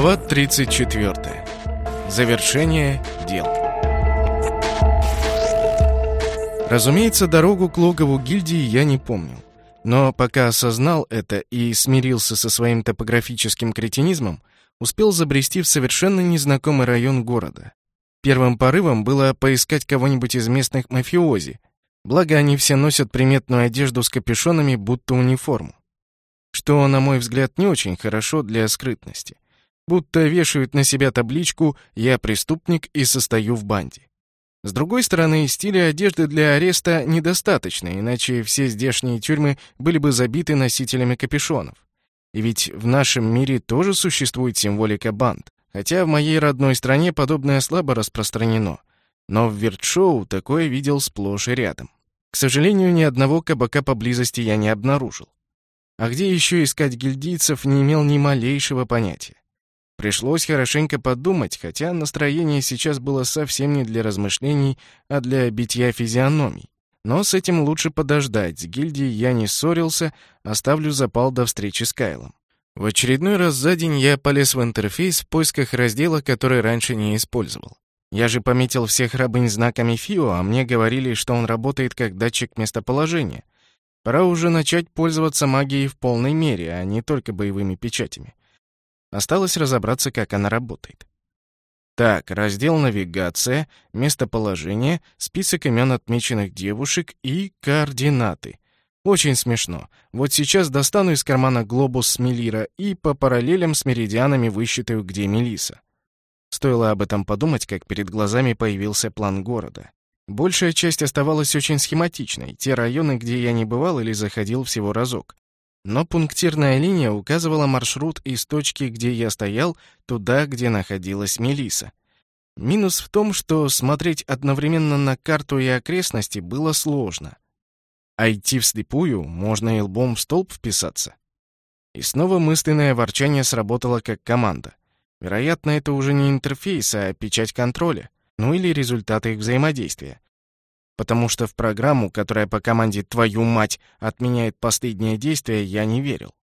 Глава 34. Завершение дел. Разумеется, дорогу к логову гильдии я не помнил. Но пока осознал это и смирился со своим топографическим кретинизмом, успел забрести в совершенно незнакомый район города. Первым порывом было поискать кого-нибудь из местных мафиози, благо они все носят приметную одежду с капюшонами, будто униформу. Что, на мой взгляд, не очень хорошо для скрытности. Будто вешают на себя табличку «Я преступник и состою в банде». С другой стороны, стиля одежды для ареста недостаточно, иначе все здешние тюрьмы были бы забиты носителями капюшонов. И ведь в нашем мире тоже существует символика банд, хотя в моей родной стране подобное слабо распространено. Но в Виртшоу такое видел сплошь и рядом. К сожалению, ни одного кабака поблизости я не обнаружил. А где еще искать гильдийцев, не имел ни малейшего понятия. Пришлось хорошенько подумать, хотя настроение сейчас было совсем не для размышлений, а для битья физиономий. Но с этим лучше подождать, с гильдией я не ссорился, оставлю запал до встречи с Кайлом. В очередной раз за день я полез в интерфейс в поисках раздела, который раньше не использовал. Я же пометил всех рабынь знаками ФИО, а мне говорили, что он работает как датчик местоположения. Пора уже начать пользоваться магией в полной мере, а не только боевыми печатями. Осталось разобраться, как она работает. Так, раздел «Навигация», «Местоположение», список имен отмеченных девушек и координаты. Очень смешно. Вот сейчас достану из кармана глобус с Мелира и по параллелям с меридианами высчитаю, где Мелиса. Стоило об этом подумать, как перед глазами появился план города. Большая часть оставалась очень схематичной, те районы, где я не бывал или заходил всего разок. Но пунктирная линия указывала маршрут из точки, где я стоял, туда, где находилась Мелиса. Минус в том, что смотреть одновременно на карту и окрестности было сложно. А идти вслепую можно и лбом в столб вписаться. И снова мысленное ворчание сработало как команда. Вероятно, это уже не интерфейс, а печать контроля, ну или результаты их взаимодействия потому что в программу, которая по команде «твою мать» отменяет последнее действие, я не верил.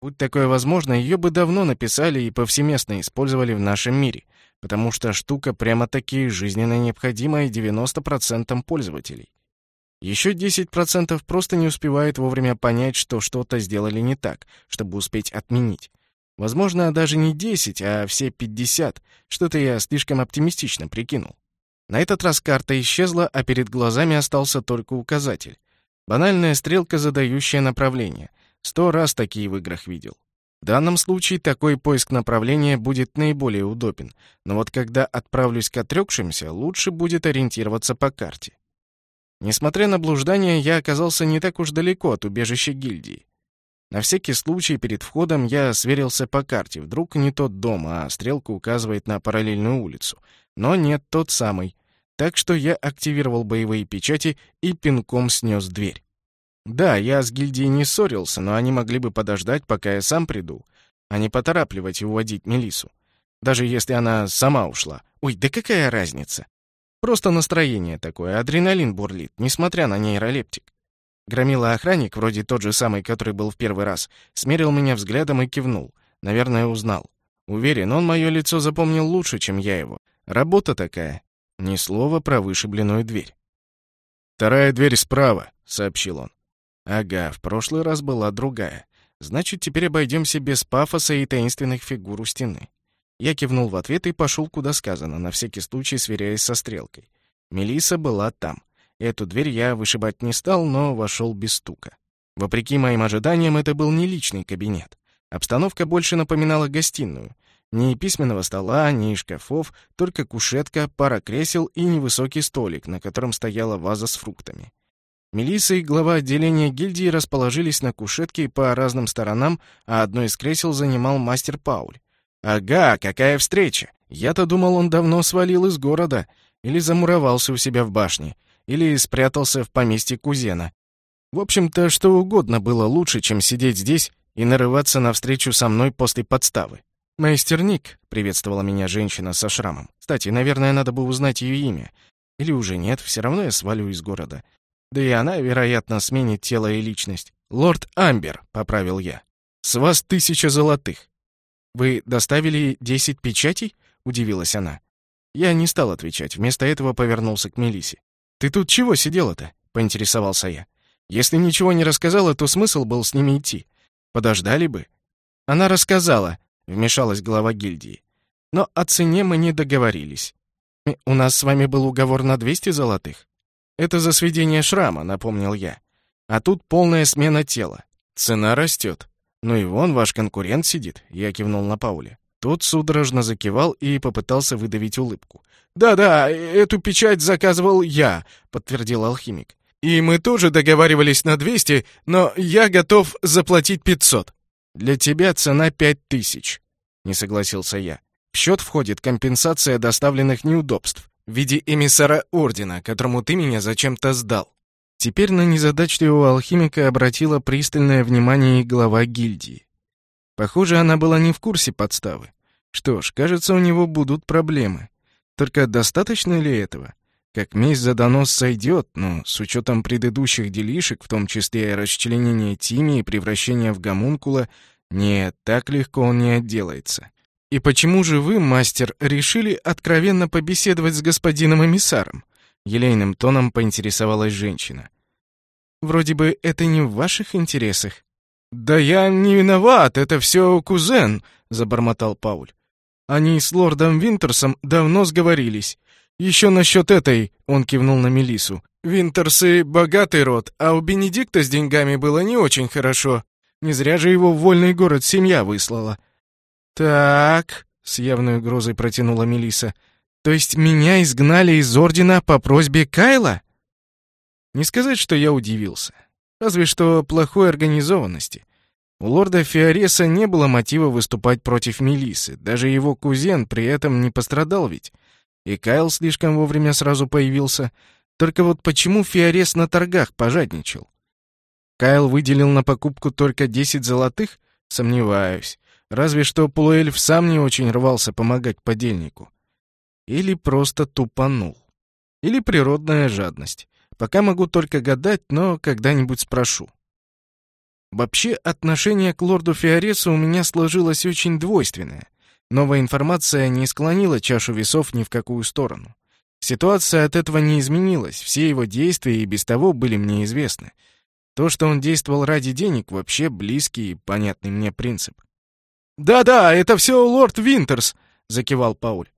Будь такое возможно, ее бы давно написали и повсеместно использовали в нашем мире, потому что штука прямо-таки жизненно необходимая 90% пользователей. Еще 10% просто не успевает вовремя понять, что что-то сделали не так, чтобы успеть отменить. Возможно, даже не 10, а все 50. Что-то я слишком оптимистично прикинул. На этот раз карта исчезла, а перед глазами остался только указатель. Банальная стрелка, задающая направление. Сто раз такие в играх видел. В данном случае такой поиск направления будет наиболее удобен, но вот когда отправлюсь к отрекшимся, лучше будет ориентироваться по карте. Несмотря на блуждание, я оказался не так уж далеко от убежища гильдии. На всякий случай перед входом я сверился по карте. Вдруг не тот дом, а стрелка указывает на параллельную улицу. Но нет, тот самый так что я активировал боевые печати и пинком снес дверь. Да, я с гильдией не ссорился, но они могли бы подождать, пока я сам приду, а не поторапливать и уводить Мелису. Даже если она сама ушла. Ой, да какая разница? Просто настроение такое, адреналин бурлит, несмотря на нейролептик. Громила охранник, вроде тот же самый, который был в первый раз, смерил меня взглядом и кивнул. Наверное, узнал. Уверен, он мое лицо запомнил лучше, чем я его. Работа такая. Ни слова про вышибленную дверь. «Вторая дверь справа», — сообщил он. «Ага, в прошлый раз была другая. Значит, теперь обойдемся без пафоса и таинственных фигур у стены». Я кивнул в ответ и пошел, куда сказано, на всякий случай сверяясь со стрелкой. Мелиса была там. Эту дверь я вышибать не стал, но вошел без стука. Вопреки моим ожиданиям, это был не личный кабинет. Обстановка больше напоминала гостиную. Ни письменного стола, ни шкафов, только кушетка, пара кресел и невысокий столик, на котором стояла ваза с фруктами. Мелисса и глава отделения гильдии расположились на кушетке по разным сторонам, а одно из кресел занимал мастер Пауль. «Ага, какая встреча! Я-то думал, он давно свалил из города, или замуровался у себя в башне, или спрятался в поместье кузена. В общем-то, что угодно было лучше, чем сидеть здесь и нарываться на встречу со мной после подставы. «Мастер Ник», — приветствовала меня женщина со шрамом. «Кстати, наверное, надо бы узнать ее имя. Или уже нет, все равно я свалю из города. Да и она, вероятно, сменит тело и личность. Лорд Амбер», — поправил я. «С вас тысяча золотых». Вы доставили десять печатей?» — удивилась она. Я не стал отвечать, вместо этого повернулся к Мелисе. «Ты тут чего сидела-то?» — поинтересовался я. «Если ничего не рассказала, то смысл был с ними идти. Подождали бы». «Она рассказала», — вмешалась глава гильдии. «Но о цене мы не договорились. У нас с вами был уговор на 200 золотых. Это за сведение шрама», — напомнил я. «А тут полная смена тела. Цена растет. Ну и вон ваш конкурент сидит», — я кивнул на Пауле. Тот судорожно закивал и попытался выдавить улыбку. «Да-да, эту печать заказывал я», — подтвердил алхимик. «И мы тоже договаривались на 200, но я готов заплатить 500». «Для тебя цена 5000», — не согласился я. В счет входит компенсация доставленных неудобств в виде эмиссара Ордена, которому ты меня зачем-то сдал». Теперь на незадачливого алхимика обратила пристальное внимание и глава гильдии. Похоже, она была не в курсе подставы. Что ж, кажется, у него будут проблемы. Только достаточно ли этого? Как месть за донос сойдет, но с учетом предыдущих делишек, в том числе и расчленения Тими и превращения в гомункула, нет, так легко он не отделается. И почему же вы, мастер, решили откровенно побеседовать с господином эмиссаром? Елейным тоном поинтересовалась женщина. Вроде бы это не в ваших интересах. «Да я не виноват, это все кузен», — забормотал Пауль. «Они с лордом Винтерсом давно сговорились. Еще насчет этой», — он кивнул на Мелису. «Винтерсы — богатый род, а у Бенедикта с деньгами было не очень хорошо. Не зря же его в вольный город семья выслала». «Так», — с явной угрозой протянула Мелиса, «то есть меня изгнали из Ордена по просьбе Кайла?» Не сказать, что я удивился. Разве что плохой организованности. У лорда Фиореса не было мотива выступать против Мелисы. Даже его кузен при этом не пострадал ведь. И Кайл слишком вовремя сразу появился. Только вот почему Фиорес на торгах пожадничал? Кайл выделил на покупку только 10 золотых? Сомневаюсь. Разве что полуэльф сам не очень рвался помогать подельнику. Или просто тупанул. Или природная жадность. Пока могу только гадать, но когда-нибудь спрошу. Вообще, отношение к лорду Фиоресу у меня сложилось очень двойственное. Новая информация не склонила чашу весов ни в какую сторону. Ситуация от этого не изменилась, все его действия и без того были мне известны. То, что он действовал ради денег, вообще близкий и понятный мне принцип. «Да-да, это все лорд Винтерс», — закивал Пауль.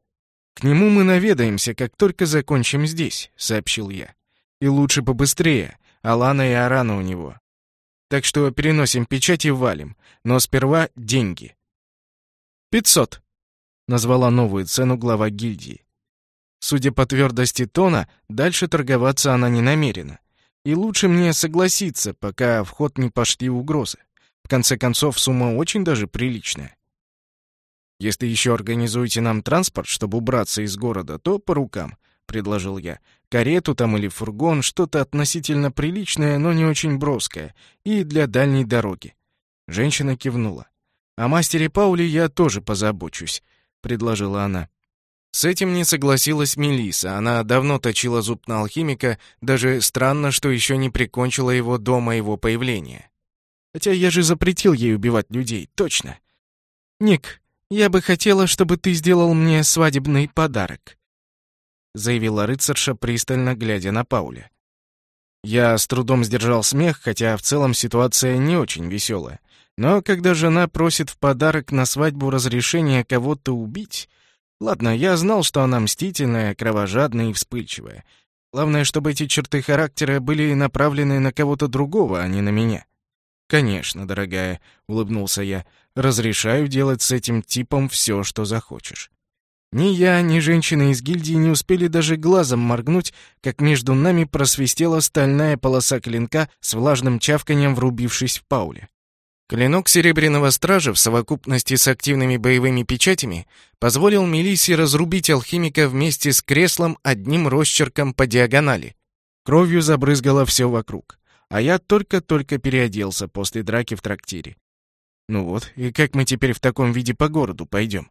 «К нему мы наведаемся, как только закончим здесь», — сообщил я. И лучше побыстрее. Алана и Арана у него. Так что переносим печать и валим. Но сперва деньги. «Пятьсот», — назвала новую цену глава гильдии. Судя по твердости тона, дальше торговаться она не намерена. И лучше мне согласиться, пока в ход не пошли угрозы. В конце концов, сумма очень даже приличная. Если еще организуете нам транспорт, чтобы убраться из города, то по рукам. — предложил я. «Карету там или фургон, что-то относительно приличное, но не очень броское, и для дальней дороги». Женщина кивнула. «О мастере Пауле я тоже позабочусь», — предложила она. С этим не согласилась Мелиса. Она давно точила зуб на алхимика, даже странно, что еще не прикончила его до моего появления. Хотя я же запретил ей убивать людей, точно. «Ник, я бы хотела, чтобы ты сделал мне свадебный подарок», заявила рыцарша, пристально глядя на Пауля. Я с трудом сдержал смех, хотя в целом ситуация не очень веселая. Но когда жена просит в подарок на свадьбу разрешения кого-то убить... Ладно, я знал, что она мстительная, кровожадная и вспыльчивая. Главное, чтобы эти черты характера были направлены на кого-то другого, а не на меня. «Конечно, дорогая», — улыбнулся я, — «разрешаю делать с этим типом все, что захочешь». Ни я, ни женщины из гильдии не успели даже глазом моргнуть, как между нами просвистела стальная полоса клинка с влажным чавканием, врубившись в Пауле. Клинок Серебряного Стража в совокупности с активными боевыми печатями позволил Мелиссе разрубить алхимика вместе с креслом одним росчерком по диагонали. Кровью забрызгало все вокруг, а я только-только переоделся после драки в трактире. Ну вот, и как мы теперь в таком виде по городу пойдем?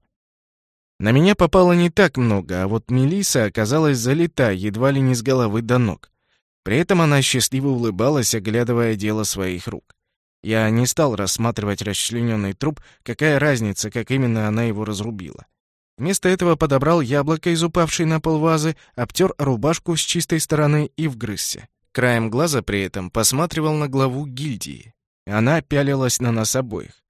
На меня попало не так много, а вот Мелиса оказалась залита едва ли не с головы до ног. При этом она счастливо улыбалась, оглядывая дело своих рук. Я не стал рассматривать расчлененный труп, какая разница, как именно она его разрубила. Вместо этого подобрал яблоко из упавшей на пол вазы, обтер рубашку с чистой стороны и вгрызся. Краем глаза при этом посматривал на главу гильдии. Она пялилась на нас обоих.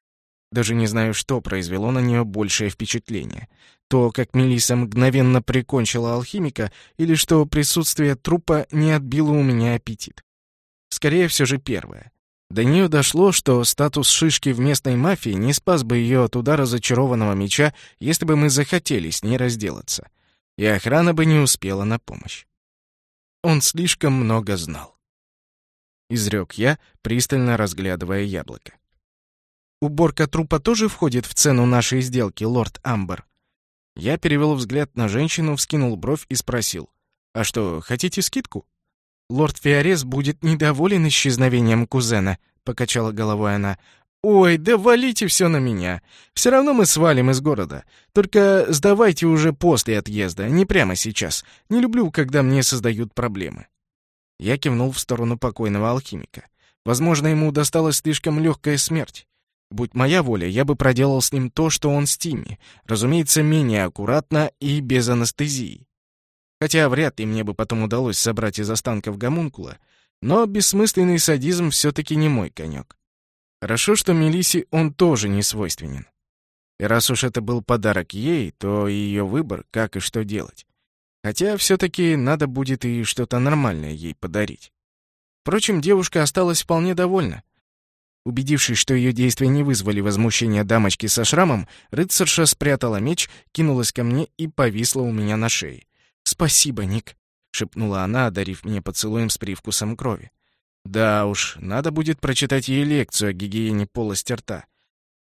Даже не знаю, что произвело на нее большее впечатление. То, как Мелиса мгновенно прикончила алхимика, или что присутствие трупа не отбило у меня аппетит. Скорее, все же первое. До нее дошло, что статус шишки в местной мафии не спас бы ее от удара зачарованного меча, если бы мы захотели с ней разделаться. И охрана бы не успела на помощь. Он слишком много знал. Изрек я, пристально разглядывая яблоко. «Уборка трупа тоже входит в цену нашей сделки, лорд Амбер?» Я перевел взгляд на женщину, вскинул бровь и спросил. «А что, хотите скидку?» «Лорд Фиорес будет недоволен исчезновением кузена», — покачала головой она. «Ой, да валите все на меня. Все равно мы свалим из города. Только сдавайте уже после отъезда, не прямо сейчас. Не люблю, когда мне создают проблемы». Я кивнул в сторону покойного алхимика. Возможно, ему досталась слишком легкая смерть. Будь моя воля, я бы проделал с ним то, что он с Тимми. Разумеется, менее аккуратно и без анестезии. Хотя вряд ли мне бы потом удалось собрать из останков гомункула, но бессмысленный садизм все-таки не мой конек. Хорошо, что Мелисе он тоже не свойственен. И раз уж это был подарок ей, то ее выбор, как и что делать. Хотя все-таки надо будет и что-то нормальное ей подарить. Впрочем, девушка осталась вполне довольна. Убедившись, что ее действия не вызвали возмущения дамочки со шрамом, рыцарша спрятала меч, кинулась ко мне и повисла у меня на шее. «Спасибо, Ник», — шепнула она, одарив меня поцелуем с привкусом крови. «Да уж, надо будет прочитать ей лекцию о гигиене полости рта.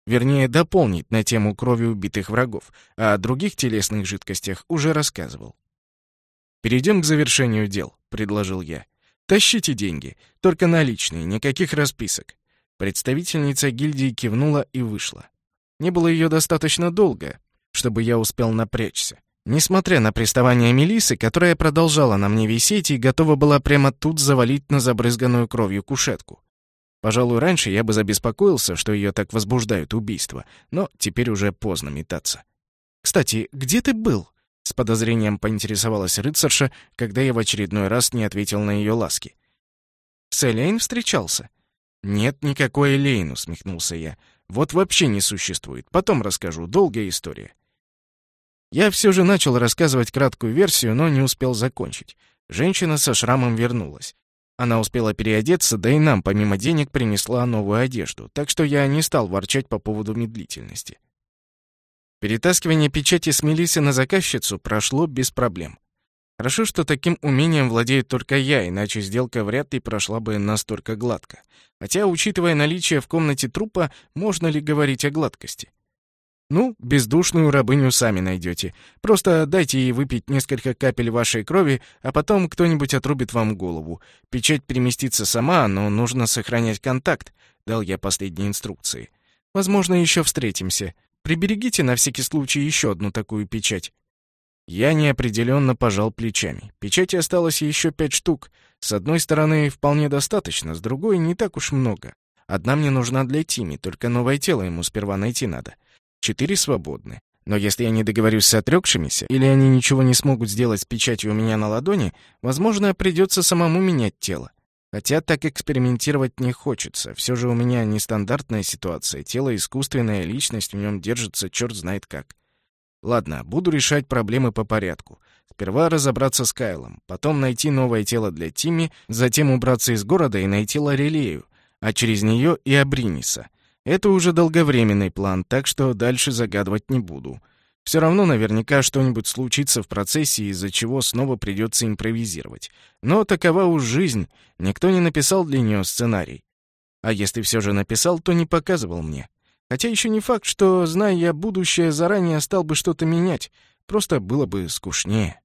Вернее, дополнить на тему крови убитых врагов, а о других телесных жидкостях уже рассказывал. «Перейдем к завершению дел», — предложил я. «Тащите деньги, только наличные, никаких расписок». Представительница гильдии кивнула и вышла. Не было ее достаточно долго, чтобы я успел напрячься. Несмотря на приставание Мелисы, которая продолжала на мне висеть и готова была прямо тут завалить на забрызганную кровью кушетку. Пожалуй, раньше я бы забеспокоился, что ее так возбуждают убийства, но теперь уже поздно метаться. «Кстати, где ты был?» — с подозрением поинтересовалась рыцарша, когда я в очередной раз не ответил на ее ласки. «С Элейн встречался?» «Нет никакой Элейн», — усмехнулся я. «Вот вообще не существует. Потом расскажу. Долгая история». Я все же начал рассказывать краткую версию, но не успел закончить. Женщина со шрамом вернулась. Она успела переодеться, да и нам, помимо денег, принесла новую одежду, так что я не стал ворчать по поводу медлительности. Перетаскивание печати с Мелисы на заказчицу прошло без проблем. Хорошо, что таким умением владеет только я, иначе сделка вряд ли прошла бы настолько гладко. Хотя, учитывая наличие в комнате трупа, можно ли говорить о гладкости? Ну, бездушную рабыню сами найдете. Просто дайте ей выпить несколько капель вашей крови, а потом кто-нибудь отрубит вам голову. Печать переместится сама, но нужно сохранять контакт, дал я последние инструкции. Возможно, еще встретимся. Приберегите на всякий случай еще одну такую печать. Я неопределенно пожал плечами. Печати осталось еще пять штук. С одной стороны, вполне достаточно, с другой — не так уж много. Одна мне нужна для Тими, только новое тело ему сперва найти надо. Четыре свободны. Но если я не договорюсь с отрекшимися, или они ничего не смогут сделать с печатью у меня на ладони, возможно, придется самому менять тело. Хотя так экспериментировать не хочется. Все же у меня нестандартная ситуация. Тело искусственное, личность в нем держится черт знает как. Ладно, буду решать проблемы по порядку. Сперва разобраться с Кайлом, потом найти новое тело для Тимми, затем убраться из города и найти Лорелею, а через нее и Абриниса. Это уже долговременный план, так что дальше загадывать не буду. Все равно наверняка что-нибудь случится в процессе, из-за чего снова придется импровизировать. Но такова уж жизнь, никто не написал для нее сценарий. А если все же написал, то не показывал мне. Хотя еще не факт, что, зная я будущее, заранее стал бы что-то менять. Просто было бы скучнее.